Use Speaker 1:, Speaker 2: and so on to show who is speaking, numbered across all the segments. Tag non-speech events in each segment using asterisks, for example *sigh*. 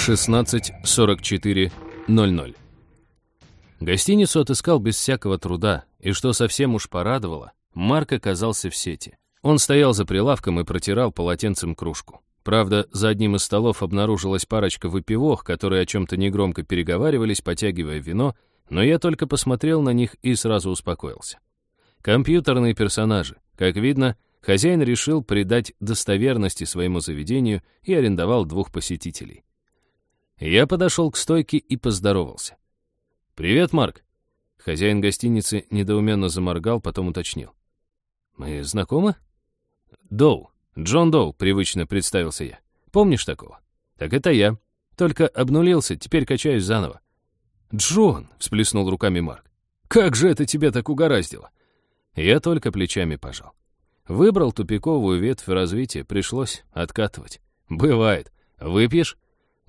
Speaker 1: 16.44.00. Гостиницу отыскал без всякого труда, и что совсем уж порадовало, Марк оказался в сети. Он стоял за прилавком и протирал полотенцем кружку. Правда, за одним из столов обнаружилась парочка выпивох, которые о чем-то негромко переговаривались, потягивая вино, но я только посмотрел на них и сразу успокоился. Компьютерные персонажи. Как видно, хозяин решил придать достоверности своему заведению и арендовал двух посетителей. Я подошел к стойке и поздоровался. «Привет, Марк!» Хозяин гостиницы недоуменно заморгал, потом уточнил. «Мы знакомы?» «Доу. Джон Доу», — привычно представился я. «Помнишь такого?» «Так это я. Только обнулился, теперь качаюсь заново». «Джон!» — всплеснул руками Марк. «Как же это тебя так угораздило?» Я только плечами пожал. Выбрал тупиковую ветвь развития, пришлось откатывать. «Бывает. Выпьешь?»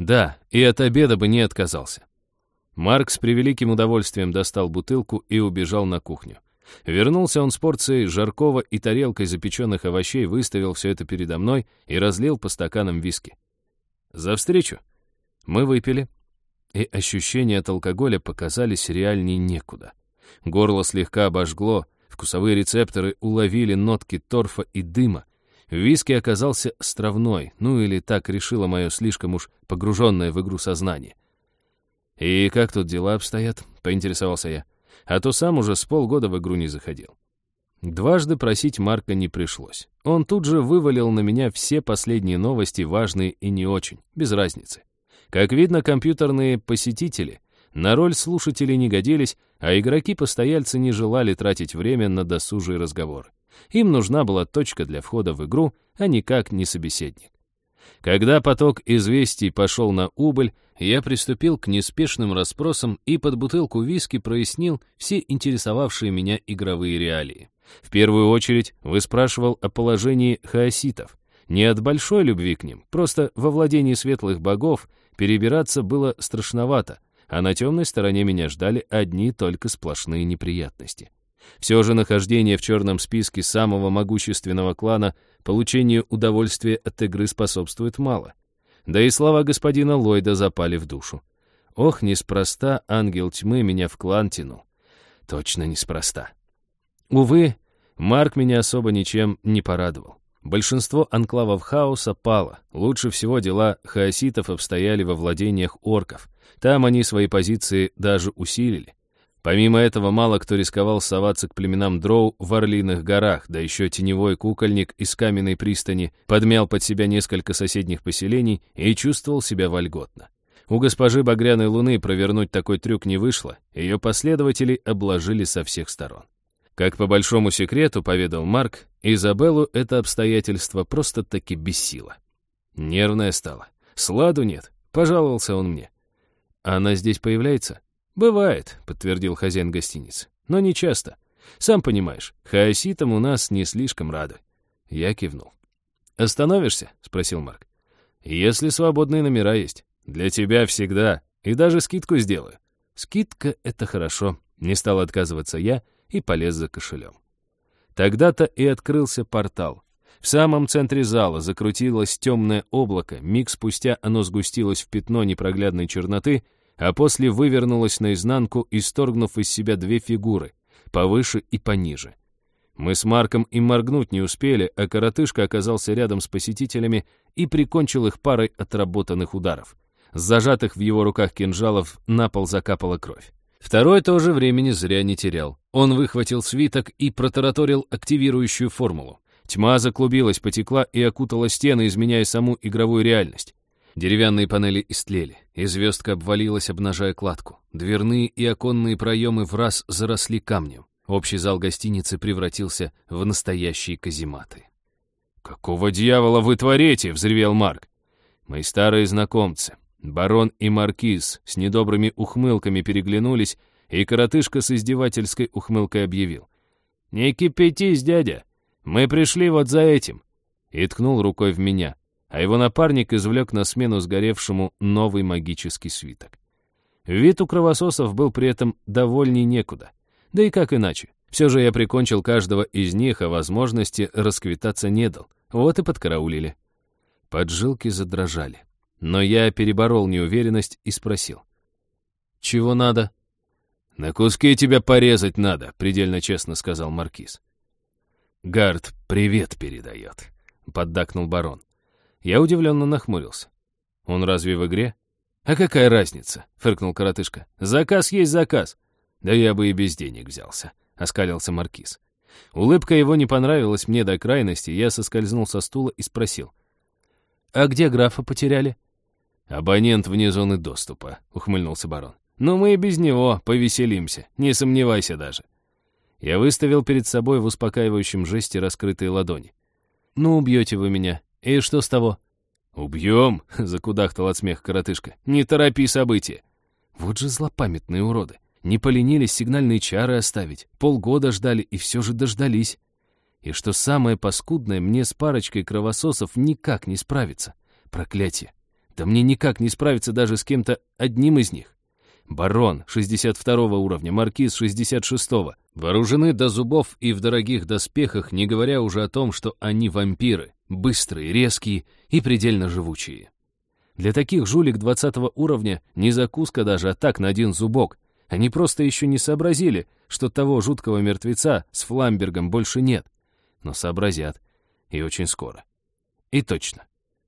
Speaker 1: Да, и от обеда бы не отказался. Марк с превеликим удовольствием достал бутылку и убежал на кухню. Вернулся он с порцией жаркого и тарелкой запеченных овощей, выставил все это передо мной и разлил по стаканам виски. За встречу. Мы выпили, и ощущения от алкоголя показались реальней некуда. Горло слегка обожгло, вкусовые рецепторы уловили нотки торфа и дыма, Виски оказался стравной, ну или так решило мое слишком уж погруженное в игру сознание. «И как тут дела обстоят?» — поинтересовался я. А то сам уже с полгода в игру не заходил. Дважды просить Марка не пришлось. Он тут же вывалил на меня все последние новости, важные и не очень, без разницы. Как видно, компьютерные посетители на роль слушателей не годились, а игроки-постояльцы не желали тратить время на досужие разговоры. Им нужна была точка для входа в игру, а никак не собеседник. Когда поток известий пошел на убыль, я приступил к неспешным расспросам и под бутылку виски прояснил все интересовавшие меня игровые реалии. В первую очередь выспрашивал о положении хаоситов. Не от большой любви к ним, просто во владении светлых богов перебираться было страшновато, а на темной стороне меня ждали одни только сплошные неприятности. Все же нахождение в черном списке самого могущественного клана получению удовольствия от игры способствует мало. Да и слова господина Ллойда запали в душу. Ох, неспроста ангел тьмы меня в клан тянул. Точно неспроста. Увы, Марк меня особо ничем не порадовал. Большинство анклавов хаоса пало. Лучше всего дела хаоситов обстояли во владениях орков. Там они свои позиции даже усилили. Помимо этого, мало кто рисковал соваться к племенам дроу в Орлиных горах, да еще теневой кукольник из каменной пристани подмял под себя несколько соседних поселений и чувствовал себя вольготно. У госпожи Багряной Луны провернуть такой трюк не вышло, ее последователи обложили со всех сторон. Как по большому секрету поведал Марк, Изабеллу это обстоятельство просто-таки бесило. Нервная стала. Сладу нет, пожаловался он мне. Она здесь появляется? «Бывает», — подтвердил хозяин гостиницы, — «но не часто. Сам понимаешь, хаоситам у нас не слишком рады». Я кивнул. «Остановишься?» — спросил Марк. «Если свободные номера есть. Для тебя всегда. И даже скидку сделаю». «Скидка — это хорошо», — не стал отказываться я и полез за кошелем. Тогда-то и открылся портал. В самом центре зала закрутилось темное облако, миг спустя оно сгустилось в пятно непроглядной черноты — а после вывернулась наизнанку, исторгнув из себя две фигуры, повыше и пониже. Мы с Марком и моргнуть не успели, а коротышка оказался рядом с посетителями и прикончил их парой отработанных ударов. С зажатых в его руках кинжалов на пол закапала кровь. Второй тоже времени зря не терял. Он выхватил свиток и протараторил активирующую формулу. Тьма заклубилась, потекла и окутала стены, изменяя саму игровую реальность. Деревянные панели истлели, и звездка обвалилась, обнажая кладку. Дверные и оконные проемы в раз заросли камнем. Общий зал гостиницы превратился в настоящие казематы. «Какого дьявола вы творите?» — взревел Марк. «Мои старые знакомцы, барон и маркиз, с недобрыми ухмылками переглянулись, и коротышка с издевательской ухмылкой объявил. «Не кипятись, дядя! Мы пришли вот за этим!» И ткнул рукой в меня а его напарник извлек на смену сгоревшему новый магический свиток. Вид у кровососов был при этом довольней некуда. Да и как иначе? Все же я прикончил каждого из них, а возможности расквитаться не дал. Вот и подкараулили. Поджилки задрожали. Но я переборол неуверенность и спросил. «Чего надо?» «На куски тебя порезать надо», — предельно честно сказал Маркиз. «Гард привет передает», — поддакнул барон. Я удивленно нахмурился. «Он разве в игре?» «А какая разница?» — фыркнул коротышка. «Заказ есть заказ». «Да я бы и без денег взялся», — оскалился Маркиз. Улыбка его не понравилась мне до крайности, я соскользнул со стула и спросил. «А где графа потеряли?» «Абонент вне зоны доступа», — ухмыльнулся барон. «Но мы и без него повеселимся, не сомневайся даже». Я выставил перед собой в успокаивающем жесте раскрытые ладони. «Ну, убьете вы меня. И что с того?» «Убьем!» *laughs* — закудахтал от смеха коротышка. «Не торопи события!» Вот же злопамятные уроды. Не поленились сигнальные чары оставить. Полгода ждали и все же дождались. И что самое паскудное, мне с парочкой кровососов никак не справиться. Проклятие. Да мне никак не справиться даже с кем-то одним из них. Барон 62 уровня, маркиз 66 -го. Вооружены до зубов и в дорогих доспехах, не говоря уже о том, что они вампиры, быстрые, резкие и предельно живучие. Для таких жулик 20 уровня не закуска даже, а так на один зубок. Они просто еще не сообразили, что того жуткого мертвеца с Фламбергом больше нет. Но сообразят. И очень скоро. И точно.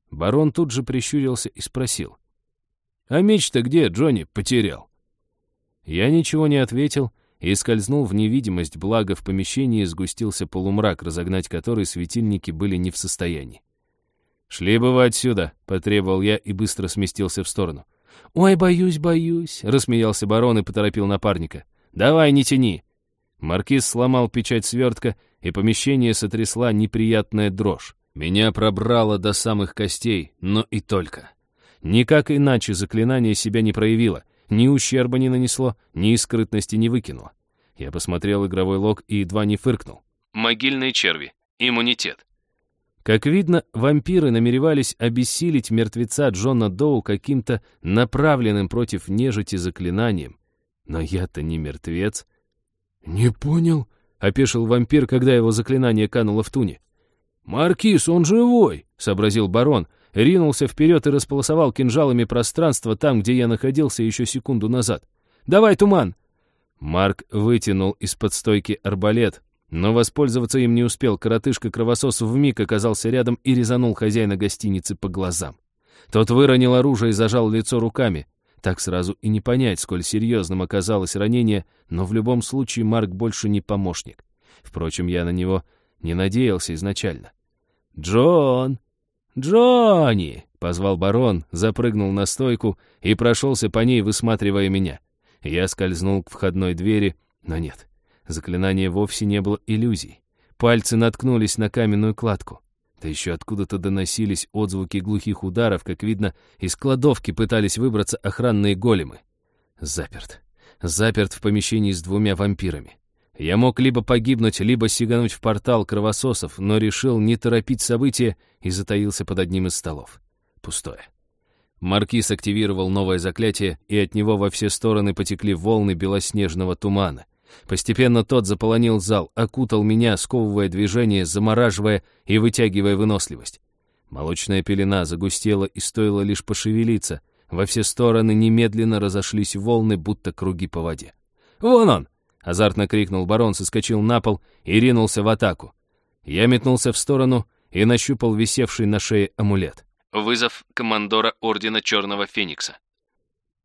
Speaker 1: Барон тут же прищурился и спросил. «А меч-то где, Джонни, потерял?» Я ничего не ответил и скользнул в невидимость, благо в помещении сгустился полумрак, разогнать который светильники были не в состоянии. «Шли бы вы отсюда», — потребовал я и быстро сместился в сторону. «Ой, боюсь, боюсь», — рассмеялся барон и поторопил напарника. «Давай, не тяни». Маркиз сломал печать свертка, и помещение сотрясла неприятная дрожь. Меня пробрало до самых костей, но и только. Никак иначе заклинание себя не проявило, ни ущерба не нанесло, ни скрытности не выкинуло. Я посмотрел игровой лог и едва не фыркнул. «Могильные черви. Иммунитет. Как видно, вампиры намеревались обессилить мертвеца Джона Доу каким-то направленным против нежити заклинанием. Но я-то не мертвец. «Не понял», — опешил вампир, когда его заклинание кануло в туне. «Маркиз, он живой!» — сообразил барон, ринулся вперед и располосовал кинжалами пространство там, где я находился еще секунду назад. «Давай, туман!» Марк вытянул из-под стойки арбалет, но воспользоваться им не успел, коротышка-кровосос вмиг оказался рядом и резанул хозяина гостиницы по глазам. Тот выронил оружие и зажал лицо руками. Так сразу и не понять, сколь серьезным оказалось ранение, но в любом случае Марк больше не помощник. Впрочем, я на него не надеялся изначально. «Джон! Джонни!» — позвал барон, запрыгнул на стойку и прошелся по ней, высматривая меня. Я скользнул к входной двери, но нет, Заклинание вовсе не было иллюзий. Пальцы наткнулись на каменную кладку. Да еще откуда-то доносились отзвуки глухих ударов, как видно, из кладовки пытались выбраться охранные големы. Заперт. Заперт в помещении с двумя вампирами. Я мог либо погибнуть, либо сигануть в портал кровососов, но решил не торопить события и затаился под одним из столов. Пустое. Маркиз активировал новое заклятие, и от него во все стороны потекли волны белоснежного тумана. Постепенно тот заполонил зал, окутал меня, сковывая движение, замораживая и вытягивая выносливость. Молочная пелена загустела, и стоило лишь пошевелиться. Во все стороны немедленно разошлись волны, будто круги по воде. «Вон он!» — азартно крикнул барон, соскочил на пол и ринулся в атаку. Я метнулся в сторону и нащупал висевший на шее амулет. Вызов командора Ордена Черного Феникса.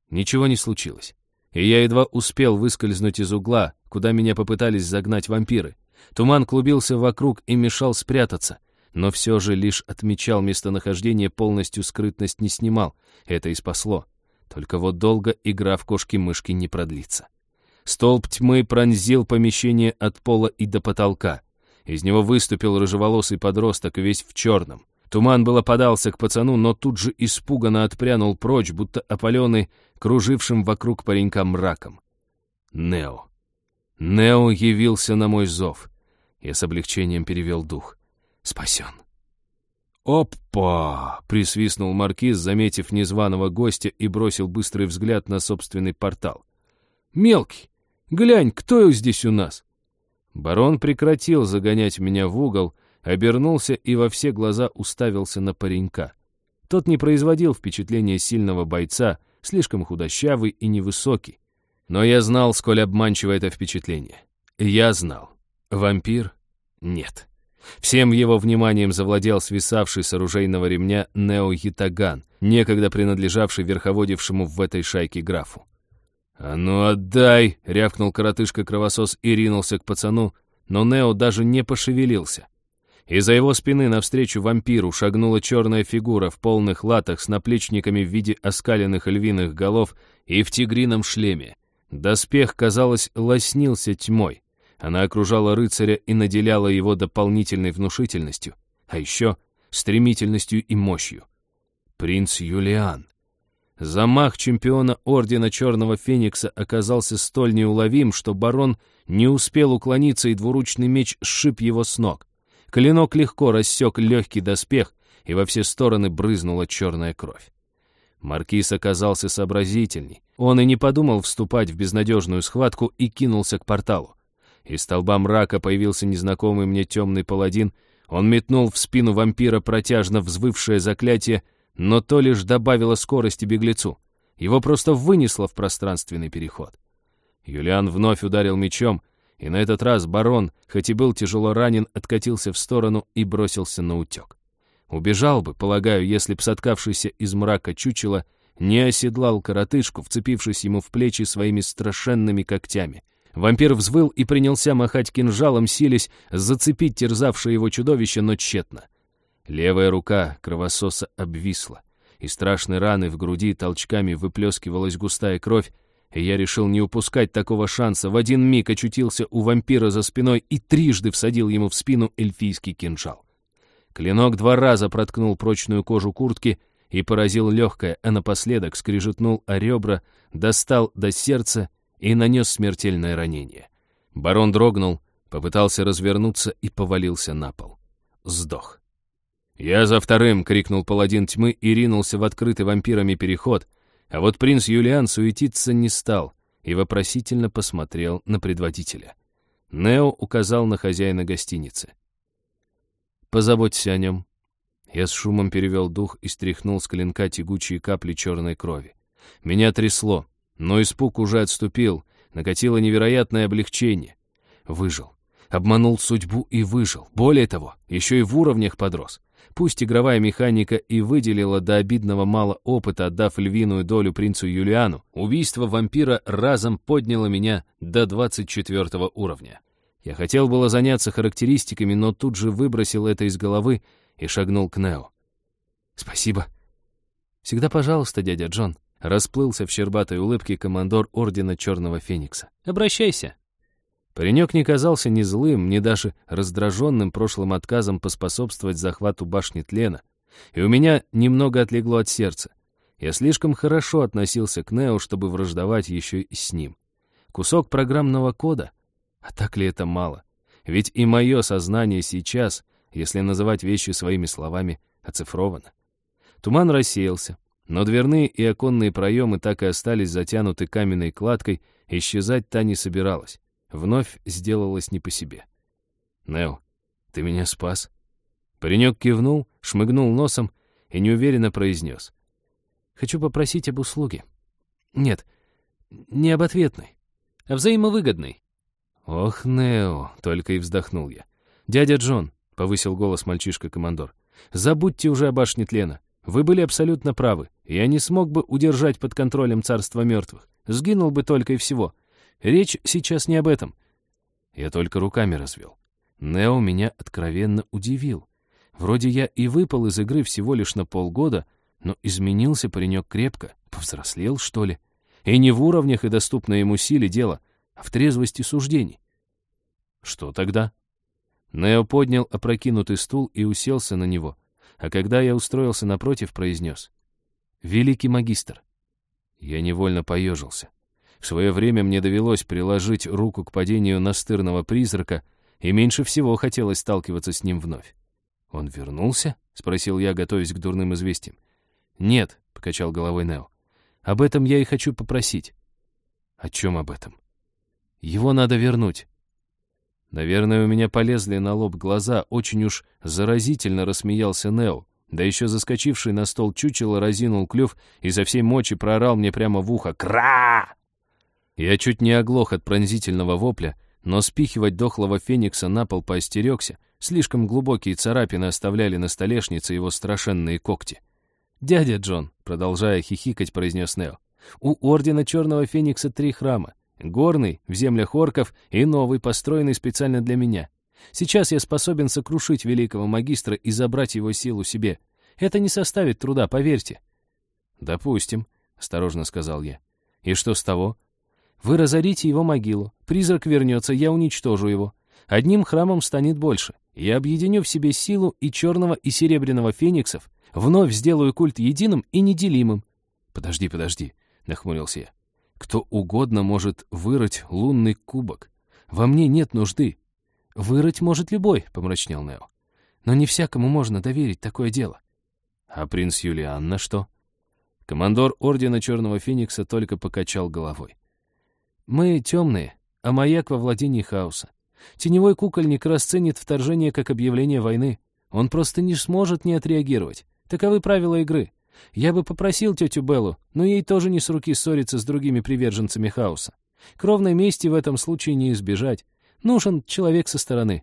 Speaker 1: Ничего не случилось и я едва успел выскользнуть из угла, куда меня попытались загнать вампиры. Туман клубился вокруг и мешал спрятаться, но все же лишь отмечал местонахождение, полностью скрытность не снимал. Это и спасло. Только вот долго игра в кошки-мышки не продлится. Столб тьмы пронзил помещение от пола и до потолка. Из него выступил рыжеволосый подросток, весь в черном. Туман было подался к пацану, но тут же испуганно отпрянул прочь, будто опаленный кружившим вокруг паренька мраком. Нео. Нео явился на мой зов. Я с облегчением перевел дух. Спасен. «Опа!» — присвистнул маркиз, заметив незваного гостя и бросил быстрый взгляд на собственный портал. «Мелкий, глянь, кто здесь у нас?» Барон прекратил загонять меня в угол, обернулся и во все глаза уставился на паренька. Тот не производил впечатления сильного бойца, слишком худощавый и невысокий. Но я знал, сколь обманчиво это впечатление. Я знал. Вампир? Нет. Всем его вниманием завладел свисавший с оружейного ремня Нео Ятаган, некогда принадлежавший верховодившему в этой шайке графу. «А ну отдай!» — рявкнул коротышка-кровосос и ринулся к пацану, но Нео даже не пошевелился. Из-за его спины навстречу вампиру шагнула черная фигура в полных латах с наплечниками в виде оскаленных львиных голов и в тигрином шлеме. Доспех, казалось, лоснился тьмой. Она окружала рыцаря и наделяла его дополнительной внушительностью, а еще стремительностью и мощью. Принц Юлиан. Замах чемпиона Ордена Черного Феникса оказался столь неуловим, что барон не успел уклониться, и двуручный меч сшиб его с ног. Клинок легко рассек легкий доспех, и во все стороны брызнула черная кровь. Маркиз оказался сообразительней. Он и не подумал вступать в безнадежную схватку и кинулся к порталу. Из столба мрака появился незнакомый мне темный паладин. Он метнул в спину вампира протяжно взвывшее заклятие, но то лишь добавило скорости беглецу. Его просто вынесло в пространственный переход. Юлиан вновь ударил мечом, и на этот раз барон, хоть и был тяжело ранен, откатился в сторону и бросился на утек. Убежал бы, полагаю, если б соткавшийся из мрака чучело не оседлал коротышку, вцепившись ему в плечи своими страшенными когтями. Вампир взвыл и принялся махать кинжалом, силясь зацепить терзавшее его чудовище, но тщетно. Левая рука кровососа обвисла, и страшной раны в груди толчками выплескивалась густая кровь, и я решил не упускать такого шанса. В один миг очутился у вампира за спиной и трижды всадил ему в спину эльфийский кинжал. Клинок два раза проткнул прочную кожу куртки и поразил легкое, а напоследок скрижетнул о ребра, достал до сердца и нанес смертельное ранение. Барон дрогнул, попытался развернуться и повалился на пол. Сдох. «Я за вторым!» — крикнул паладин тьмы и ринулся в открытый вампирами переход — а вот принц Юлиан суетиться не стал и вопросительно посмотрел на предводителя. Нео указал на хозяина гостиницы. «Позаботься о нем». Я с шумом перевел дух и стряхнул с клинка тягучие капли черной крови. Меня трясло, но испуг уже отступил, накатило невероятное облегчение. Выжил. Обманул судьбу и выжил. Более того, еще и в уровнях подрос. Пусть игровая механика и выделила до обидного мало опыта, отдав львиную долю принцу Юлиану, убийство вампира разом подняло меня до 24 уровня. Я хотел было заняться характеристиками, но тут же выбросил это из головы и шагнул к Нео. «Спасибо». «Всегда пожалуйста, дядя Джон», — расплылся в щербатой улыбке командор Ордена Черного Феникса. «Обращайся». Паренек не казался ни злым, ни даже раздраженным прошлым отказом поспособствовать захвату башни тлена. И у меня немного отлегло от сердца. Я слишком хорошо относился к Нео, чтобы враждовать еще и с ним. Кусок программного кода? А так ли это мало? Ведь и мое сознание сейчас, если называть вещи своими словами, оцифровано. Туман рассеялся, но дверные и оконные проемы так и остались затянуты каменной кладкой, исчезать та не собиралась. Вновь сделалось не по себе. «Нео, ты меня спас?» Паренек кивнул, шмыгнул носом и неуверенно произнес. «Хочу попросить об услуге. Нет, не об ответной, а взаимовыгодной». «Ох, Нео!» — только и вздохнул я. «Дядя Джон!» — повысил голос мальчишка-командор. «Забудьте уже о башне тлена. Вы были абсолютно правы. Я не смог бы удержать под контролем царство мертвых. Сгинул бы только и всего. Речь сейчас не об этом. Я только руками развел. Нео меня откровенно удивил. Вроде я и выпал из игры всего лишь на полгода, но изменился паренек крепко, повзрослел, что ли. И не в уровнях и доступной ему силе дело, а в трезвости суждений. Что тогда? Нео поднял опрокинутый стул и уселся на него, а когда я устроился напротив, произнес. «Великий магистр». Я невольно поежился. В свое время мне довелось приложить руку к падению настырного призрака, и меньше всего хотелось сталкиваться с ним вновь. «Он вернулся?» — спросил я, готовясь к дурным известиям. «Нет», — покачал головой Нео. «Об этом я и хочу попросить». «О чем об этом?» «Его надо вернуть». Наверное, у меня полезли на лоб глаза, очень уж заразительно рассмеялся Нео. да еще заскочивший на стол чучело разинул клюв и со всей мочи проорал мне прямо в ухо «Кра!». Я чуть не оглох от пронзительного вопля, но спихивать дохлого феникса на пол поостерегся, слишком глубокие царапины оставляли на столешнице его страшенные когти. «Дядя Джон», — продолжая хихикать, произнес Нео, «у Ордена Черного Феникса три храма. Горный, в землях орков, и новый, построенный специально для меня. Сейчас я способен сокрушить великого магистра и забрать его силу себе. Это не составит труда, поверьте». «Допустим», — осторожно сказал я. «И что с того?» «Вы разорите его могилу. Призрак вернется, я уничтожу его. Одним храмом станет больше. Я объединю в себе силу и черного, и серебряного фениксов, вновь сделаю культ единым и неделимым». «Подожди, подожди», — нахмурился я. «Кто угодно может вырыть лунный кубок. Во мне нет нужды. «Вырыть может любой», — помрачнел Нео. «Но не всякому можно доверить такое дело». «А принц Юлиан что?» Командор Ордена Черного Феникса только покачал головой. «Мы темные, а маяк во владении хаоса. Теневой кукольник расценит вторжение как объявление войны. Он просто не сможет не отреагировать. Таковы правила игры. Я бы попросил тетю Беллу, но ей тоже не с руки ссориться с другими приверженцами хаоса. Кровной мести в этом случае не избежать. Нужен человек со стороны.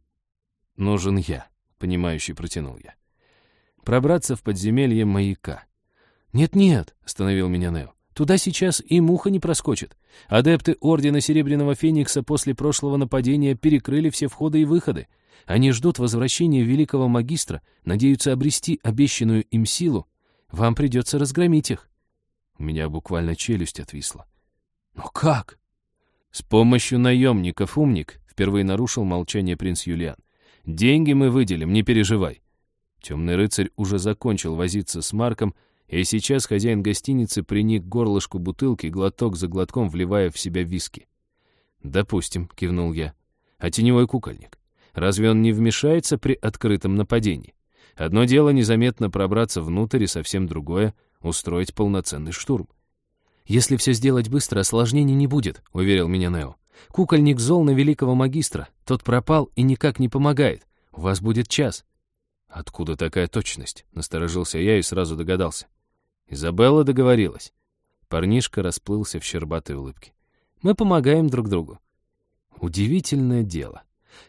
Speaker 1: Нужен я, понимающий протянул я. Пробраться в подземелье маяка. Нет-нет, остановил меня Нео. Туда сейчас и муха не проскочит. Адепты Ордена Серебряного Феникса после прошлого нападения перекрыли все входы и выходы. Они ждут возвращения великого магистра, надеются обрести обещанную им силу. Вам придется разгромить их. У меня буквально челюсть отвисла. Но как? С помощью наемников, умник, Впервые нарушил молчание принц Юлиан. «Деньги мы выделим, не переживай». Темный рыцарь уже закончил возиться с Марком, и сейчас хозяин гостиницы приник горлышку бутылки, глоток за глотком вливая в себя виски. «Допустим», — кивнул я. «А теневой кукольник? Разве он не вмешается при открытом нападении? Одно дело незаметно пробраться внутрь, и совсем другое — устроить полноценный штурм». «Если все сделать быстро, осложнений не будет», — уверил меня Нео. Кукольник зол на великого магистра. Тот пропал и никак не помогает. У вас будет час». «Откуда такая точность?» — насторожился я и сразу догадался. Изабелла договорилась. Парнишка расплылся в щербатой улыбке. «Мы помогаем друг другу». Удивительное дело.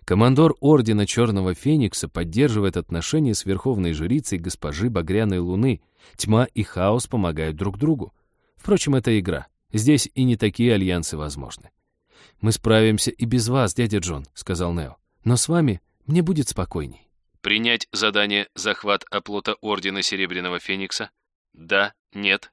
Speaker 1: Командор Ордена Черного Феникса поддерживает отношения с верховной жрицей госпожи Багряной Луны. Тьма и хаос помогают друг другу. Впрочем, это игра. Здесь и не такие альянсы возможны. «Мы справимся и без вас, дядя Джон», — сказал Нео. «Но с вами мне будет спокойней». «Принять задание «Захват оплота Ордена Серебряного Феникса»? Да, нет?»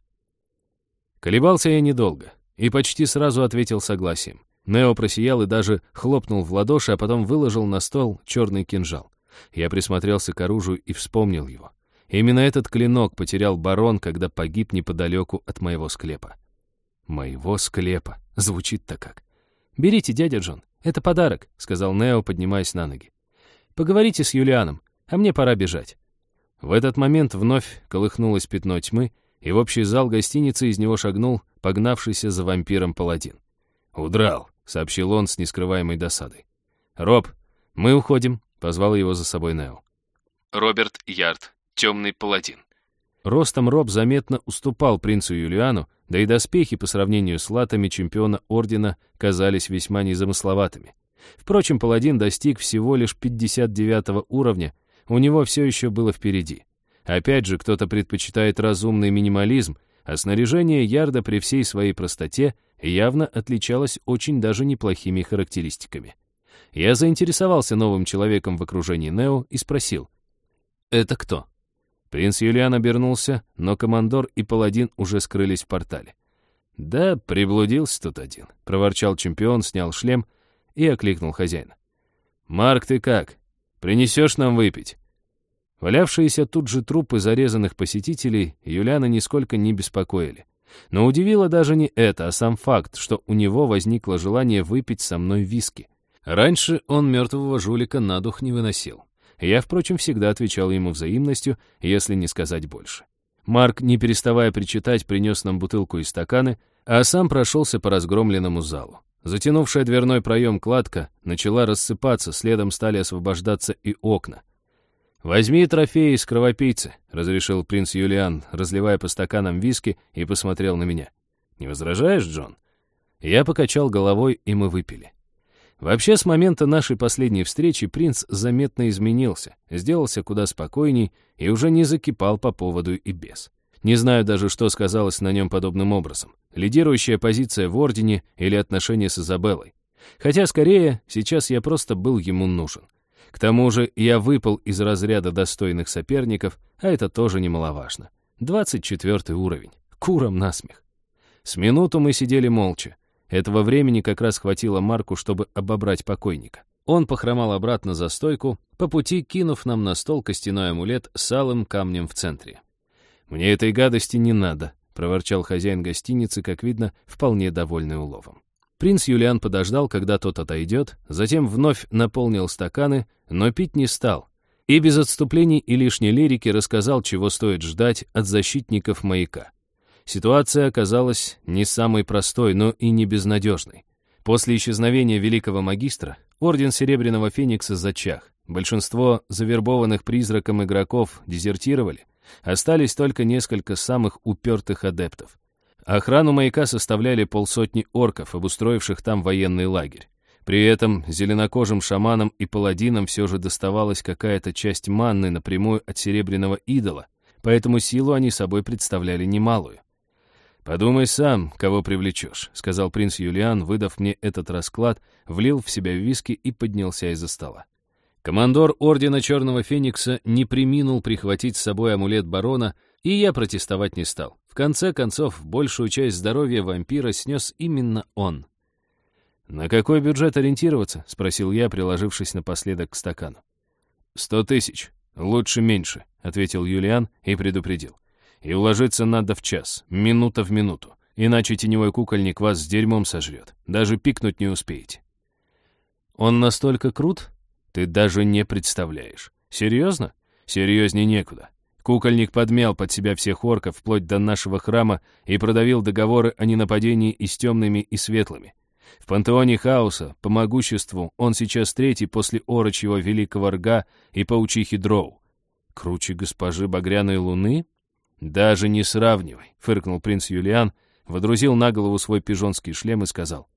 Speaker 1: Колебался я недолго и почти сразу ответил согласием. Нео просиял и даже хлопнул в ладоши, а потом выложил на стол черный кинжал. Я присмотрелся к оружию и вспомнил его. Именно этот клинок потерял барон, когда погиб неподалеку от моего склепа. Моего склепа. Звучит-то как. «Берите, дядя Джон, это подарок», — сказал Нео, поднимаясь на ноги. «Поговорите с Юлианом, а мне пора бежать». В этот момент вновь колыхнулось пятно тьмы, и в общий зал гостиницы из него шагнул погнавшийся за вампиром паладин. «Удрал», — сообщил он с нескрываемой досадой. «Роб, мы уходим», — позвал его за собой Нео. Роберт Ярд, темный паладин. Ростом Роб заметно уступал принцу Юлиану, да и доспехи по сравнению с латами чемпиона Ордена казались весьма незамысловатыми. Впрочем, паладин достиг всего лишь 59 уровня, у него все еще было впереди. Опять же, кто-то предпочитает разумный минимализм, а снаряжение Ярда при всей своей простоте явно отличалось очень даже неплохими характеристиками. Я заинтересовался новым человеком в окружении Нео и спросил, «Это кто?» Принц Юлиан обернулся, но командор и паладин уже скрылись в портале. «Да, приблудился тут один», — проворчал чемпион, снял шлем и окликнул хозяина. «Марк, ты как? Принесешь нам выпить?» Валявшиеся тут же трупы зарезанных посетителей Юлиана нисколько не беспокоили. Но удивило даже не это, а сам факт, что у него возникло желание выпить со мной виски. Раньше он мертвого жулика на дух не выносил. Я, впрочем, всегда отвечал ему взаимностью, если не сказать больше. Марк, не переставая причитать, принес нам бутылку и стаканы, а сам прошелся по разгромленному залу. Затянувшая дверной проем кладка начала рассыпаться, следом стали освобождаться и окна. «Возьми трофей из кровопийцы», — разрешил принц Юлиан, разливая по стаканам виски и посмотрел на меня. «Не возражаешь, Джон?» Я покачал головой, и мы выпили. Вообще, с момента нашей последней встречи принц заметно изменился, сделался куда спокойней и уже не закипал по поводу и без. Не знаю даже, что сказалось на нем подобным образом. Лидирующая позиция в Ордене или отношения с Изабеллой. Хотя, скорее, сейчас я просто был ему нужен. К тому же я выпал из разряда достойных соперников, а это тоже немаловажно. 24 уровень. Куром насмех. С минуту мы сидели молча. Этого времени как раз хватило Марку, чтобы обобрать покойника. Он похромал обратно за стойку, по пути кинув нам на стол костяной амулет с алым камнем в центре. «Мне этой гадости не надо», — проворчал хозяин гостиницы, как видно, вполне довольный уловом. Принц Юлиан подождал, когда тот отойдет, затем вновь наполнил стаканы, но пить не стал. И без отступлений и лишней лирики рассказал, чего стоит ждать от защитников маяка. Ситуация оказалась не самой простой, но и не безнадежной. После исчезновения великого магистра Орден Серебряного Феникса зачах. Большинство завербованных призраком игроков дезертировали. Остались только несколько самых упертых адептов. Охрану маяка составляли полсотни орков, обустроивших там военный лагерь. При этом зеленокожим шаманам и паладинам все же доставалась какая-то часть манны напрямую от серебряного идола, поэтому силу они собой представляли немалую. «Подумай сам, кого привлечешь», — сказал принц Юлиан, выдав мне этот расклад, влил в себя виски и поднялся из-за стола. Командор Ордена Черного Феникса не приминул прихватить с собой амулет барона, и я протестовать не стал. В конце концов, большую часть здоровья вампира снес именно он. «На какой бюджет ориентироваться?» — спросил я, приложившись напоследок к стакану. «Сто тысяч. Лучше меньше», — ответил Юлиан и предупредил. «И уложиться надо в час, минута в минуту, иначе теневой кукольник вас с дерьмом сожрет. Даже пикнуть не успеете». «Он настолько крут? Ты даже не представляешь. Серьезно? Серьезнее некуда. Кукольник подмял под себя всех орков вплоть до нашего храма и продавил договоры о ненападении и с темными, и светлыми. В пантеоне хаоса, по могуществу, он сейчас третий после орочьего великого рга и паучихи дроу. Круче госпожи Багряной Луны? Даже не сравнивай, фыркнул принц Юлиан, водрузил на голову свой пижонский шлем и сказал.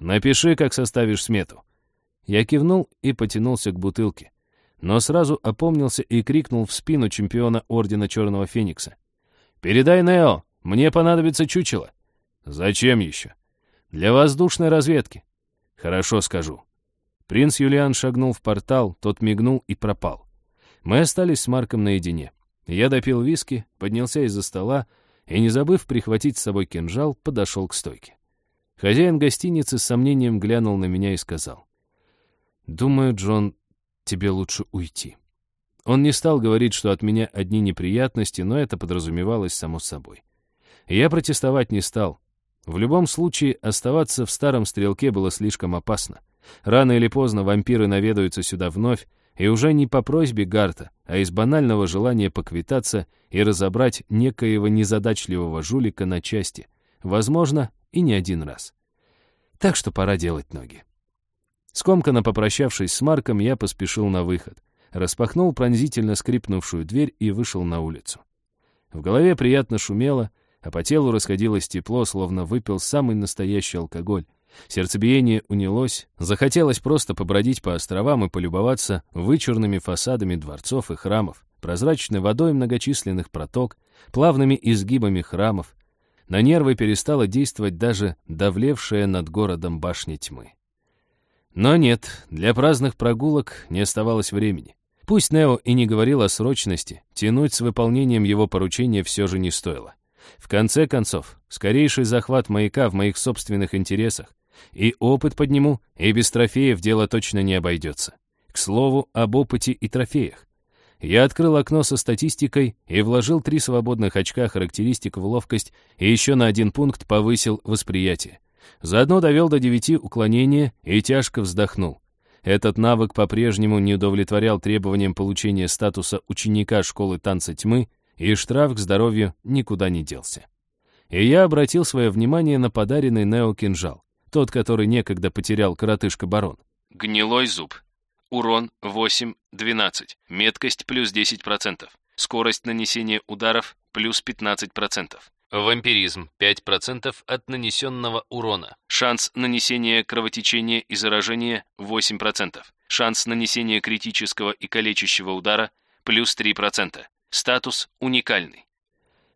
Speaker 1: Напиши, как составишь смету. Я кивнул и потянулся к бутылке но сразу опомнился и крикнул в спину чемпиона Ордена Черного Феникса. «Передай Нео, мне понадобится чучело». «Зачем еще?» «Для воздушной разведки». «Хорошо скажу». Принц Юлиан шагнул в портал, тот мигнул и пропал. Мы остались с Марком наедине. Я допил виски, поднялся из-за стола и, не забыв прихватить с собой кинжал, подошел к стойке. Хозяин гостиницы с сомнением глянул на меня и сказал. «Думаю, Джон, тебе лучше уйти». Он не стал говорить, что от меня одни неприятности, но это подразумевалось само собой. Я протестовать не стал. В любом случае, оставаться в старом стрелке было слишком опасно. Рано или поздно вампиры наведаются сюда вновь, и уже не по просьбе Гарта, а из банального желания поквитаться и разобрать некоего незадачливого жулика на части. Возможно, и не один раз. Так что пора делать ноги. Скомканно попрощавшись с Марком, я поспешил на выход. Распахнул пронзительно скрипнувшую дверь и вышел на улицу. В голове приятно шумело, а по телу расходилось тепло, словно выпил самый настоящий алкоголь. Сердцебиение унялось, захотелось просто побродить по островам и полюбоваться вычурными фасадами дворцов и храмов, прозрачной водой многочисленных проток, плавными изгибами храмов. На нервы перестала действовать даже давлевшая над городом башня тьмы. Но нет, для праздных прогулок не оставалось времени. Пусть Нео и не говорил о срочности, тянуть с выполнением его поручения все же не стоило. В конце концов, скорейший захват маяка в моих собственных интересах. И опыт подниму, и без трофеев дело точно не обойдется. К слову, об опыте и трофеях. Я открыл окно со статистикой и вложил три свободных очка характеристик в ловкость и еще на один пункт повысил восприятие. Заодно довел до девяти уклонения и тяжко вздохнул. Этот навык по-прежнему не удовлетворял требованиям получения статуса ученика школы танца тьмы, и штраф к здоровью никуда не делся. И я обратил свое внимание на подаренный Нео кинжал, тот, который некогда потерял коротышка-барон. Гнилой зуб. Урон 8, 12. Меткость плюс 10%. Скорость нанесения ударов плюс 15%. Вампиризм 5% от нанесенного урона. Шанс нанесения кровотечения и заражения 8%. Шанс нанесения критического и калечащего удара плюс 3%. Статус уникальный.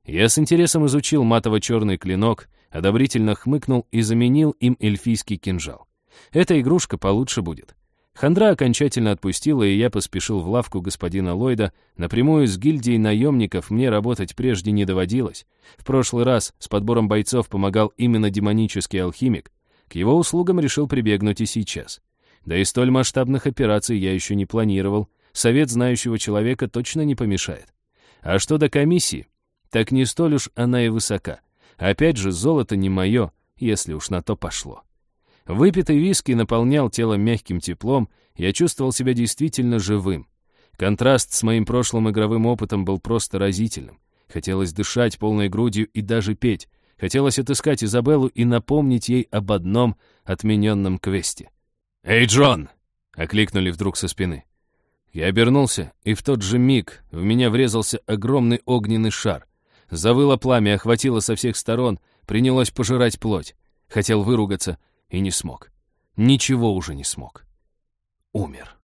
Speaker 1: Я с интересом изучил матово-черный клинок, одобрительно хмыкнул и заменил им эльфийский кинжал. Эта игрушка получше будет. Хандра окончательно отпустила, и я поспешил в лавку господина Ллойда. Напрямую с гильдией наемников мне работать прежде не доводилось. В прошлый раз с подбором бойцов помогал именно демонический алхимик. К его услугам решил прибегнуть и сейчас. Да и столь масштабных операций я еще не планировал. Совет знающего человека точно не помешает. А что до комиссии? Так не столь уж она и высока. Опять же, золото не мое, если уж на то пошло. Выпитый виски наполнял тело мягким теплом, я чувствовал себя действительно живым. Контраст с моим прошлым игровым опытом был просто разительным. Хотелось дышать полной грудью и даже петь. Хотелось отыскать Изабеллу и напомнить ей об одном отмененном квесте. «Эй, Джон!» — окликнули вдруг со спины. Я обернулся, и в тот же миг в меня врезался огромный огненный шар. Завыло пламя, охватило со всех сторон, принялось пожирать плоть. Хотел выругаться — и не смог. Ничего уже не смог. Умер.